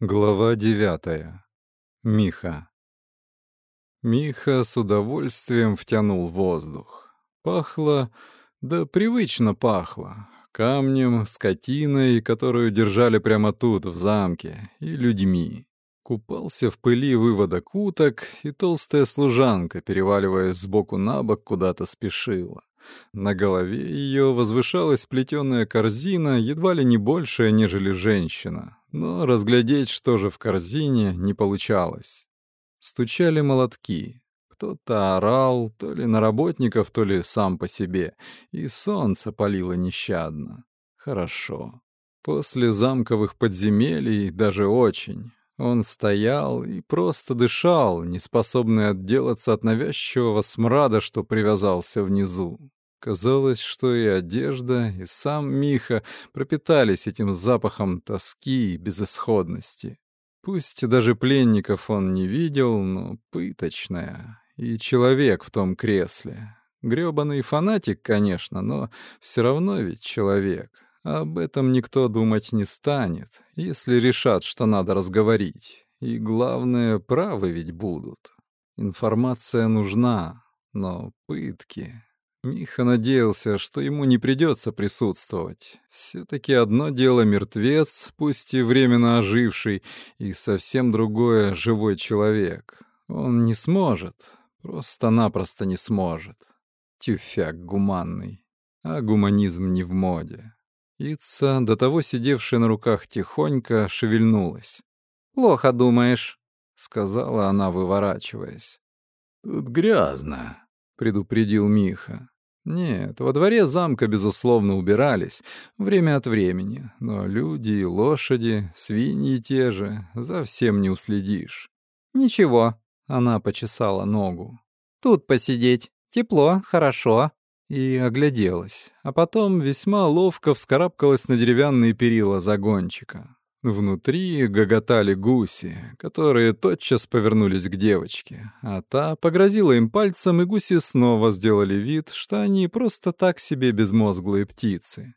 Глава девятая. Миха. Миха с удовольствием втянул воздух. Пахло, да привычно пахло, камнем, скотиной, которую держали прямо тут, в замке, и людьми. Купался в пыли выводок уток, и толстая служанка, переваливаясь сбоку на бок, куда-то спешила. На голове ее возвышалась плетеная корзина, едва ли не большая, нежели женщина, но разглядеть, что же в корзине, не получалось. Стучали молотки. Кто-то орал, то ли на работников, то ли сам по себе, и солнце палило нещадно. Хорошо. После замковых подземелий даже очень. Он стоял и просто дышал, неспособный отделаться от навязчивого смрада, что привязался внизу. Казалось, что и одежда, и сам Миха пропитались этим запахом тоски и безысходности. Пусть даже пленников он не видел, но пыточная. И человек в том кресле. Грёбаный фанатик, конечно, но все равно ведь человек. Об этом никто думать не станет, если решат, что надо разговорить. И главное, правы ведь будут. Информация нужна, но пытки... Миха надеялся, что ему не придется присутствовать. Все-таки одно дело мертвец, пусть и временно оживший, и совсем другое — живой человек. Он не сможет, просто-напросто не сможет. Тюфяк гуманный. А гуманизм не в моде. Ица, до того сидевшая на руках тихонько, шевельнулась. «Плохо думаешь», — сказала она, выворачиваясь. «Тут грязно», предупредил Миха. Нет, во дворе замка, безусловно, убирались, время от времени, но люди и лошади, свиньи те же, за всем не уследишь. «Ничего», — она почесала ногу. «Тут посидеть. Тепло, хорошо». И огляделась, а потом весьма ловко вскарабкалась на деревянные перила загончика. Внутри гоготали гуси, которые тотчас повернулись к девочке, а та погрозила им пальцем, и гуси снова сделали вид, что они просто так себе безмозглые птицы.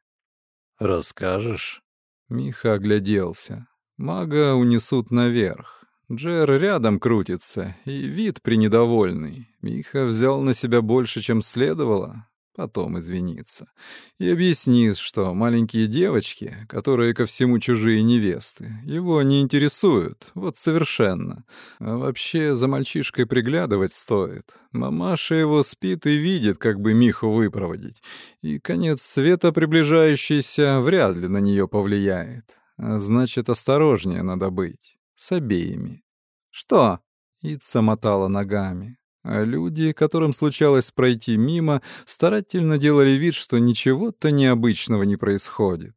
«Расскажешь?» Миха огляделся. Мага унесут наверх. Джер рядом крутится, и вид пренедовольный. Миха взял на себя больше, чем следовало. Потом извиниться. И объяснит, что маленькие девочки, которые ко всему чужие невесты, его не интересуют, вот совершенно. А вообще за мальчишкой приглядывать стоит. Мамаша его спит и видит, как бы Миху выпроводить. И конец света приближающийся вряд ли на нее повлияет. А значит, осторожнее надо быть. С обеими. «Что?» — Ица мотала ногами. А люди, которым случалось пройти мимо, старательно делали вид, что ничего-то необычного не происходит.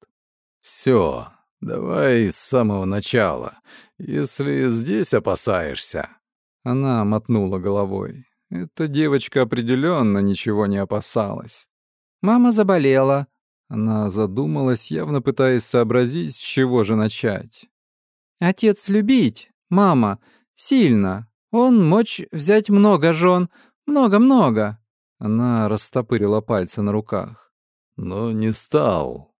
«Все, давай с самого начала. Если здесь опасаешься...» Она мотнула головой. Эта девочка определенно ничего не опасалась. «Мама заболела». Она задумалась, явно пытаясь сообразить, с чего же начать. «Отец любить, мама, сильно, он мочь взять много жен, много-много. Она растопырила пальцы на руках. Но не стал.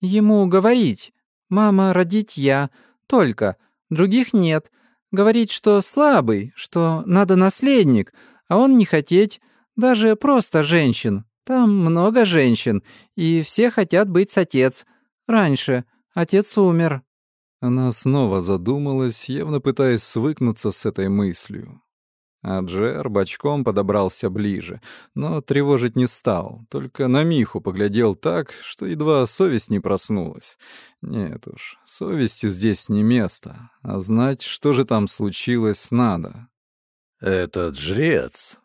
Ему говорить. Мама родить я. Только. Других нет. Говорить, что слабый, что надо наследник, а он не хотеть. Даже просто женщин. Там много женщин, и все хотят быть с отец. Раньше отец умер. Она снова задумалась, явно пытаясь свыкнуться с этой мыслью. А Джер бочком подобрался ближе, но тревожить не стал, только на Миху поглядел так, что едва совесть не проснулась. Нет уж, совести здесь не место, а знать, что же там случилось, надо. «Этот жрец...»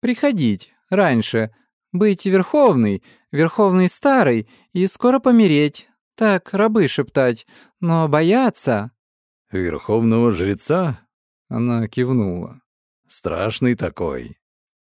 «Приходить, раньше, быть верховный, верховный старый и скоро помереть, так рабы шептать, но бояться...» «Верховного жреца?» Она кивнула. «Страшный такой».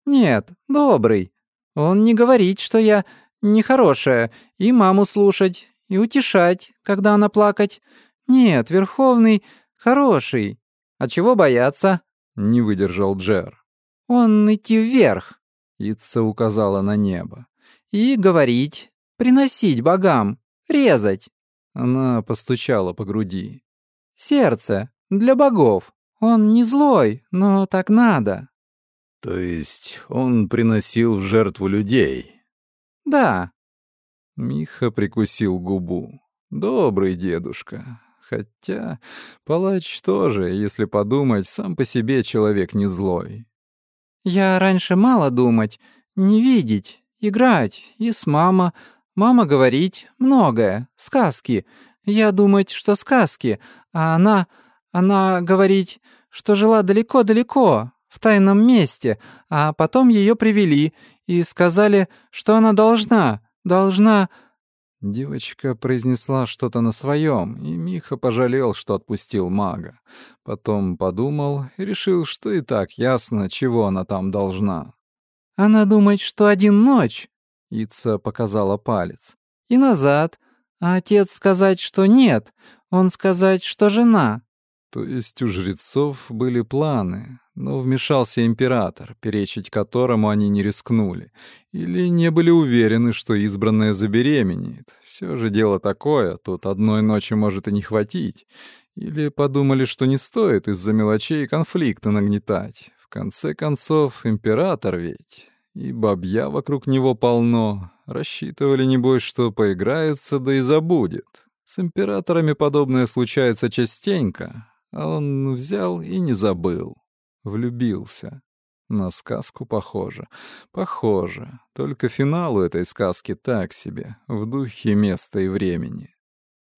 «Нет, добрый. Он не говорит, что я нехорошая, и маму слушать, и утешать, когда она плакать. Нет, Верховный хороший. А чего бояться?» Не выдержал Джер. «Он идти вверх», — Ица указала на небо. «И говорить, приносить богам, резать. Она постучала по груди. Сердце. Для богов. Он не злой, но так надо». «То есть он приносил в жертву людей?» «Да». Миха прикусил губу. «Добрый дедушка. Хотя палач тоже, если подумать, сам по себе человек не злой. Я раньше мало думать, не видеть, играть, и с мама, мама говорить многое, сказки. Я думать, что сказки, а она, она говорить, что жила далеко-далеко, в тайном месте, а потом ее привели и сказали, что она должна, должна... Девочка произнесла что-то на своем, и Миха пожалел, что отпустил мага. Потом подумал и решил, что и так ясно, чего она там должна. «Она думает, что один ночь», — Ица показала палец. «И назад. А отец сказать, что нет. Он сказать, что жена». То есть у жрецов были планы, но вмешался император, перечить которому они не рискнули, или не были уверены, что избранная забеременеет. Все же дело такое, тут одной ночи может и не хватить. Или подумали, что не стоит из-за мелочей конфликта нагнетать. В конце концов, император ведь. И бабья вокруг него полно. Рассчитывали, небось, что поиграется, да и забудет. С императорами подобное случается частенько, а он взял и не забыл. Влюбился. На сказку похоже. Похоже. Только финал у этой сказки так себе, в духе места и времени.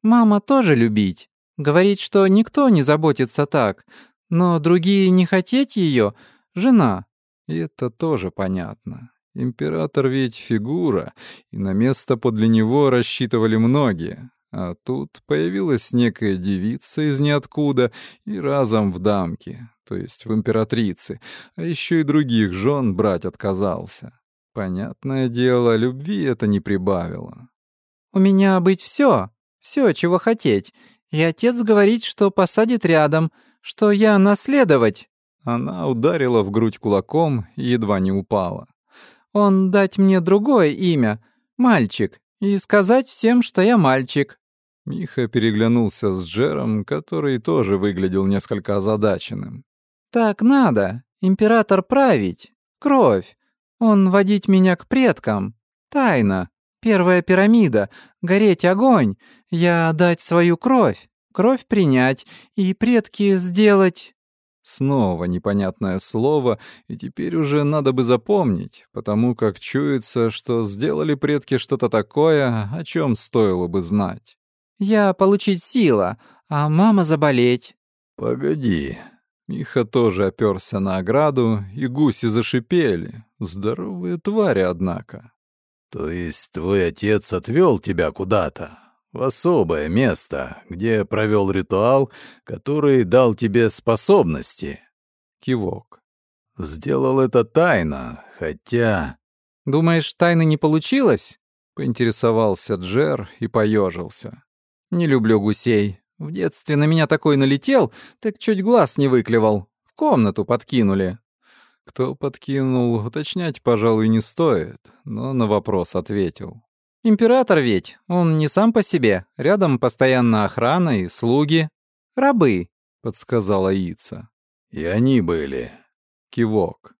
«Мама тоже любить. Говорит, что никто не заботится так. Но другие не хотеть ее — жена». И это тоже понятно. Император ведь фигура, и на место подле него рассчитывали многие. А тут появилась некая девица из ниоткуда и разом в дамке, то есть в императрице, а еще и других жен брать отказался. Понятное дело, любви это не прибавило. «У меня быть все, все, чего хотеть, и отец говорит, что посадит рядом, что я наследовать». Она ударила в грудь кулаком и едва не упала. «Он дать мне другое имя, мальчик, и сказать всем, что я мальчик». Миха переглянулся с Джером, который тоже выглядел несколько озадаченным. «Так надо. Император править. Кровь. Он водить меня к предкам. Тайна. Первая пирамида. Гореть огонь. Я дать свою кровь. Кровь принять. И предки сделать...» Снова непонятное слово, и теперь уже надо бы запомнить, потому как чуется, что сделали предки что-то такое, о чем стоило бы знать. «Я получить сила, а мама заболеть». «Погоди». Миха тоже оперся на ограду, и гуси зашипели. Здоровые твари, однако. «То есть твой отец отвел тебя куда-то?» В особое место, где провел ритуал, который дал тебе способности. Кивок. Сделал это тайно, хотя... Думаешь, тайны не получилось? Поинтересовался Джер и поежился. Не люблю гусей. В детстве на меня такой налетел, так чуть глаз не выклевал. В комнату подкинули. Кто подкинул, уточнять, пожалуй, не стоит, но на вопрос ответил. Император ведь, он не сам по себе. Рядом постоянно охрана и слуги. Рабы, подсказала Ица. И они были. Кивок.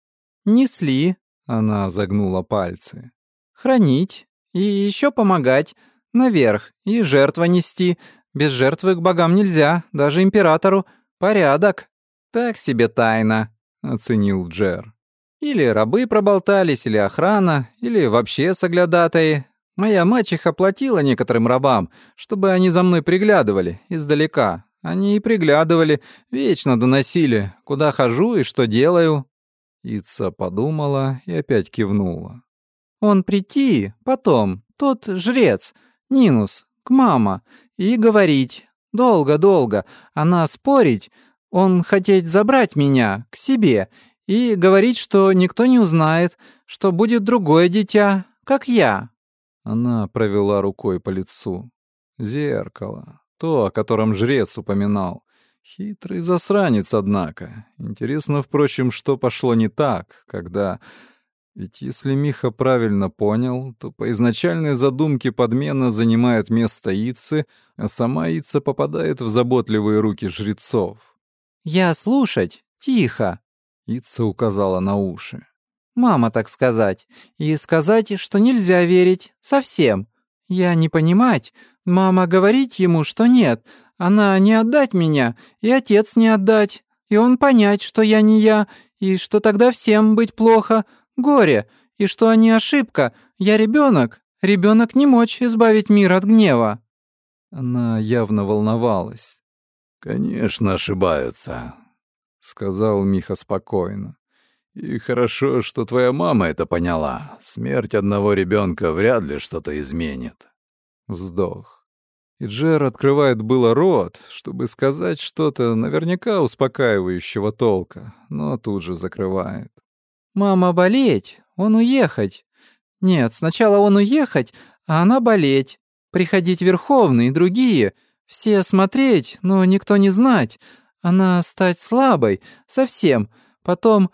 Несли. Она загнула пальцы. Хранить. И еще помогать. Наверх. И жертва нести. Без жертвы к богам нельзя, даже императору. Порядок. Так себе тайна, оценил Джер. Или рабы проболтались, или охрана, или вообще соглядатые. Моя мачеха платила некоторым рабам, чтобы они за мной приглядывали издалека. Они и приглядывали, вечно доносили, куда хожу и что делаю». Ица подумала и опять кивнула. «Он прийти, потом, тот жрец, Нинус, к мама, и говорить. Долго-долго. Она спорить. Он хотеть забрать меня к себе и говорить, что никто не узнает, что будет другое дитя, как я, она провела рукой по лицу. Зеркало. То, о котором жрец упоминал. Хитрый засранец, однако. Интересно, впрочем, что пошло не так, когда... Ведь если Миха правильно понял, то по изначальной задумке подмена занимает место Ицы, а сама Ица попадает в заботливые руки жрецов. «Я слушать, тихо!» Ица указала на уши. «Мама, так сказать. И сказать, что нельзя верить. Совсем. Я не понимать. Мама говорить ему, что нет. Она не отдать меня, и отец не отдать. И он понять, что я не я, и что тогда всем быть плохо, горе, и что они ошибка, я ребенок, ребенок не мочь избавить мир от гнева». Она явно волновалась. «Конечно ошибаются», — сказал Миха спокойно. «И хорошо, что твоя мама это поняла. Смерть одного ребенка вряд ли что-то изменит». Вздох. И Джер открывает было рот, чтобы сказать что-то наверняка успокаивающего толка, но тут же закрывает. «Мама болеть, он уехать. Нет, сначала он уехать, а она болеть. Приходить Верховный и другие. Все смотреть, но никто не знать. Она стать слабой, совсем. Потом,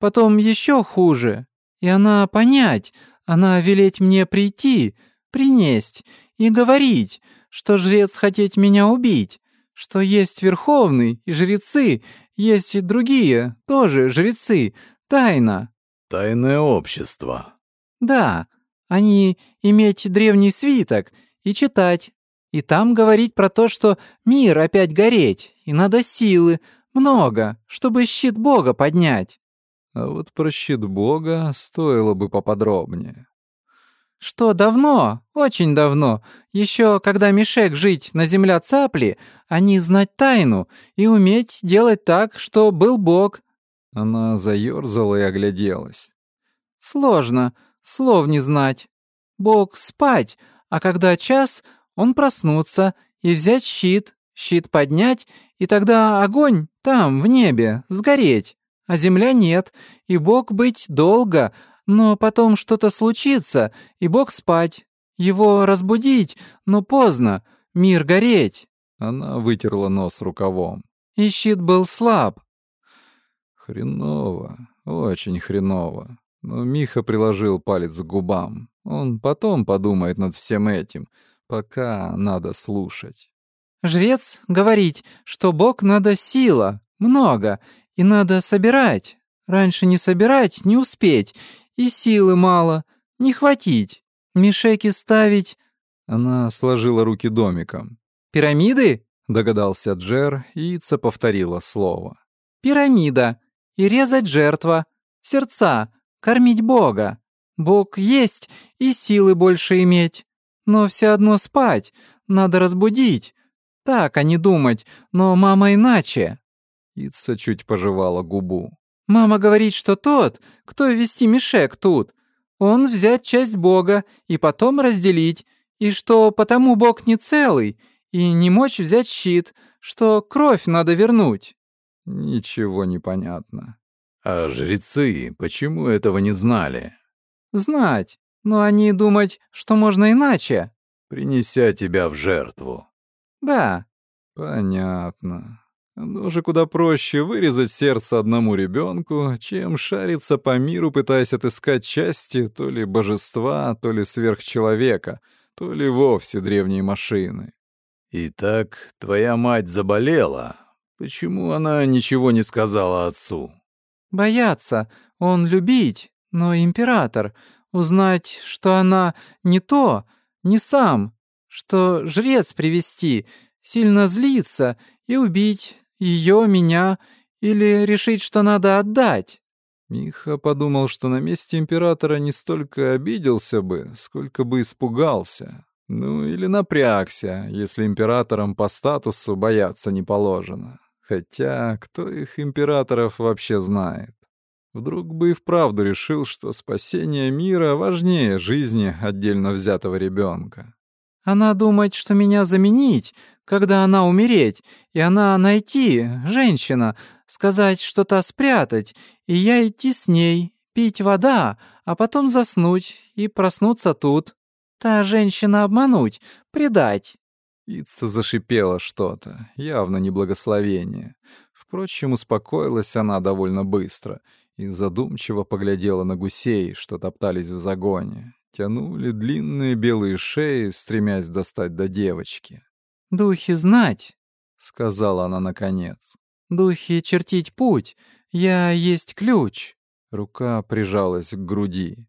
потом еще хуже. И она понять, она велеть мне прийти, принесть и говорить, что жрец хотеть меня убить, что есть Верховный и жрецы, есть другие, тоже жрецы, Тайна. Тайное общество. Да, они иметь древний свиток и читать. И там говорить про то, что мир опять гореть, и надо силы, много, чтобы щит Бога поднять. А вот про щит Бога стоило бы поподробнее. Что давно, очень давно, еще когда Мишек жить на земля цапли, они знать тайну и уметь делать так, что был Бог, она заёрзала и огляделась. «Сложно, слов не знать. Бог спать, а когда час, он проснуться и взять щит, щит поднять, и тогда огонь там, в небе, сгореть, а земля нет, и Бог быть долго, но потом что-то случится, и Бог спать. Его разбудить, но поздно, мир гореть». Она вытерла нос рукавом. И щит был слаб, Хреново, очень хреново. Но Миха приложил палец к губам. Он потом подумает над всем этим, пока надо слушать. «Жрец говорить, что Бог надо сила, много, и надо собирать. Раньше не собирать, не успеть, и силы мало, не хватить. Мишеки ставить...» Она сложила руки домиком. «Пирамиды?» — догадался Джер, и Ица повторила слово. «Пирамида и резать жертва, сердца, кормить Бога. Бог есть и силы больше иметь. Но все одно спать, надо разбудить. Так, а не думать, но мама иначе». Ица чуть пожевала губу. «Мама говорит, что тот, кто вести мешек тут, он взять часть Бога и потом разделить, и что потому Бог не целый, и не мочь взять щит, что кровь надо вернуть. Ничего не понятно. А жрецы почему этого не знали? Знать, но они думать, что можно иначе. Принеся тебя в жертву. Да. Понятно. Ну же куда проще вырезать сердце одному ребенку, чем шариться по миру, пытаясь отыскать части то ли божества, то ли сверхчеловека, то ли вовсе древней машины. Итак, твоя мать заболела, Почему она ничего не сказала отцу? Бояться, он любить, но император. Узнать, что она не то, не сам, что жрец привести, сильно злиться и убить ее, меня, или решить, что надо отдать. Миха подумал, что на месте императора не столько обиделся бы, сколько бы испугался. Ну, или напрягся, если императорам по статусу бояться не положено. Хотя, кто их императоров вообще знает? Вдруг бы и вправду решил, что спасение мира важнее жизни отдельно взятого ребенка. Она думает, что меня заменить, когда она умереть, и она найти, женщина, сказать что-то спрятать, и я идти с ней, пить вода, а потом заснуть и проснуться тут. Та женщина обмануть, предать. Ица зашипела что-то, явно не благословение. Впрочем, успокоилась она довольно быстро, и задумчиво поглядела на гусей, что топтались в загоне. Тянули длинные белые шеи, стремясь достать до девочки. «Духи знать», — сказала она наконец. «Духи чертить путь. Я есть ключ». Рука прижалась к груди.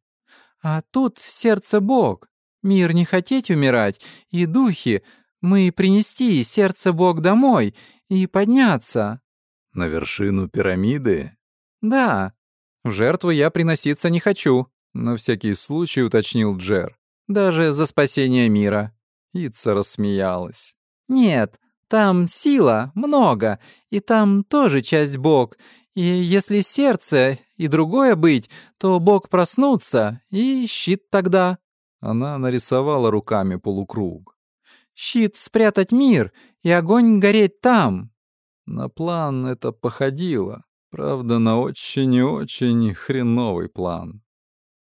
«А тут сердце Бог. Мир не хотеть умирать, и духи мы принести сердце Бог домой и подняться». «На вершину пирамиды?» «Да». «В жертву я приноситься не хочу», — на всякий случай уточнил Джер. «Даже за спасение мира». Ица рассмеялась. «Нет, там сила много, и там тоже часть Бог. И если сердце и другое быть, то Бог проснутся, и щит тогда». Она нарисовала руками полукруг. «Щит спрятать мир, и огонь гореть там». На план это походило. Правда, на очень и очень хреновый план.